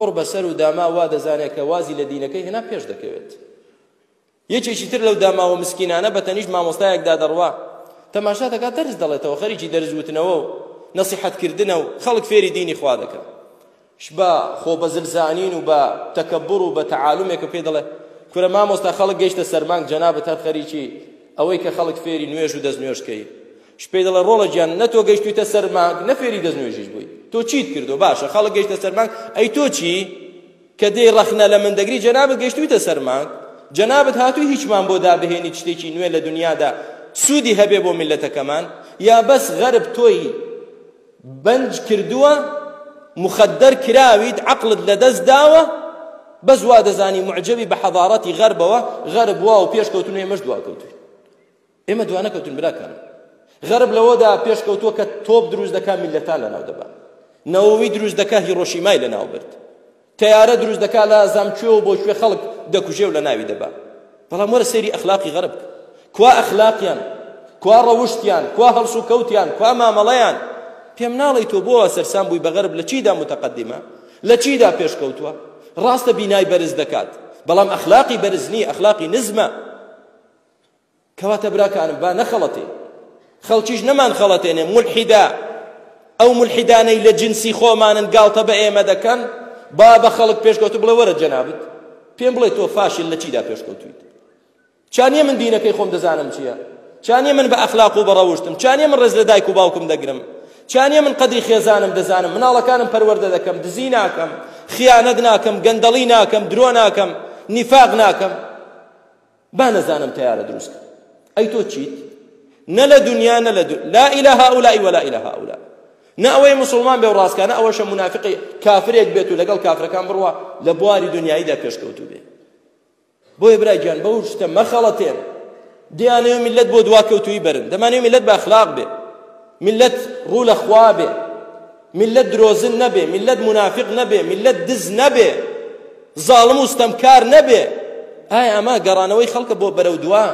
قوڕ بەسەر و داما وا دەزانێت کە وازی لە دینەکەی هێنا پێش دەکەوێت یەکێکی تر لەو داماوە مسکینانە بە تەنیشت مامۆستایەکدا دەڕوا تەماشا دەکات دەرز دەڵێتەوە خەریکی دەرز وتنەوە و نەسیحەتکردنە و خەڵک فێری دینی خوا دەکەن شبا خۆ بە زلزانین و بە تەکەبڕ و بە تەعالومێک و پێ دەڵێ کورە مامۆستا خەڵک گەیشتە سەرمانگ جەنابت هەر خەریکی ئەوەی کە خەڵک فێری نوێژ و دەست نوێژکەی شپێ دەڵێ ڕۆڵە گیان نە تۆ گەیشتویتە سەر مانگ نە فێری دەستنوێژیش بووی تۆ چیت کردو باشە خەڵک گەیشتە سەر مانگ ئەی تۆ چی کە دێی ڕەخنە لە من دەگری جەنابت گەیشتویتە سەر مانگ جەنابت هاتووی هیچمان بۆ دابهێنی شتێکی نوێ لە دنیادا سوودی هەبێ بۆ میلەتەکەمان یا بەس غەرب تۆی بەنج کردووە مخدر کراویت عقلت لەدەست داوە بەس وا دەزانی معجبی بە حەضارەتی غەربەوە غەرب وا و پێش کەوتنوێ مەش دوا کەوتوی ئێمە دوانەکەوتوین براکەم غەرب لەوەدا پێشکەوتووە کە تۆپ دروست دەکا میلەتان لەناو دەبا نەوەوی دروست دەکا هیرۆشیمای لەناو برد تیارە دروست دەکا لە زامچوێ و بۆ کوێ خەڵک دەکوژێ و لە ناوی دەبا بەڵام وەرە سێری ئەخلاقی غەرب کوا ئەخلاقیان کوا ڕەوشتیان کوا هەڵس و کەوتیان کوا مامەڵەیان پێم ناڵی تۆ بۆ سەرسان بووی بە غەرب لە چیدا متەقدمە لە چیدا پێشکەوتووە ڕاستە بینای بەرز دەکات بەڵام ئەخلاقی بەرز نییە ئەخلاقی نزمە کەواتە براکانم با نەخەڵەتێ خەڵکیش نەمان خەڵەتێنێ مولحیدا ئەو مولحیدانەی لە جنسی خۆمانن گاڵتە بە ئێمە دەکەن با بە خەڵک پێشکەوتو بڵێ وەرە جەنابت پێم بڵێ تۆ فاشل لە چیدا پێشکەوتویت چانیە من دینەکەی خۆم دەزانم چییە چانیە من بە ئەخلاق و بەڕەوشتم چانیە من ڕێز لە دایک و باوکم دەگرم چانیە من قەدری خێزانم دەزانم مناڵەکانم پەروەردە دەکەم دزی ناکەم خیانەت ناکەم گەندەڵی ناکەم درۆ ناکەم نیفاق ناکەم با نەزانم تەیارە دروست کە ئەی تۆ چیت نە لە دنیا نە لە لا ئیلە هاولائی ولا ئیلە هاولا نە ئەوەی مسلمان بێ و ڕاستکانە ئەوەشە منافقی کافرێک بێت و لەگەڵ کافرەکان بڕوا لە بواری دنیاییدا پێشکەوتوو بێت بۆیە برای گیان بەو شتە مەخەڵەتێن دیانەوە میلەت بۆ دواکەوتوی بەرن دەمانەوە میلەت بە ئەخلاق بێ میلەت ڕوو لە خوا بێ میللەت درۆزن نەبێ، میللەت مونافیق نەبێ، میللەت دز نەبێ، زاڵم و ستەمکار نەبێ، ئایا ئەمە گەڕانەوەی خەڵکە بۆ بەرەو دوا؟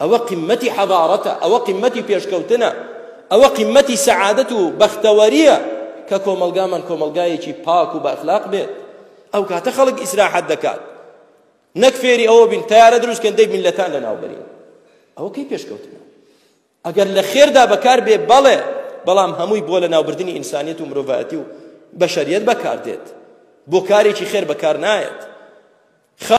ئەوە قیممەتی حەزارەتە، ئەوە قیممەتی پێشکەوتنە، ئەوە قیممەتی سەعادەت و بەختەوەرییە کە کۆمەڵگامان کۆمەڵگایەکی پاک و بەئەخلاق بێت، ئەو کاتە خەڵک ئیسراحەت دەکات، نەک فێری ئەوە بین تەیارە دروست بکەین دەی میللەتان لەناو بەرین، ئەوە کەی پێشکەوتنە؟ ئەگەر لە خێردا بەکار بێ بەڵێ، بەڵام هەمووی بۆ لەناوبردنی ئینسانیەت و مرۆڤایەتی و بەشەریەت بەکاردێت، بۆ کارێکی خێر بەکارنایەت.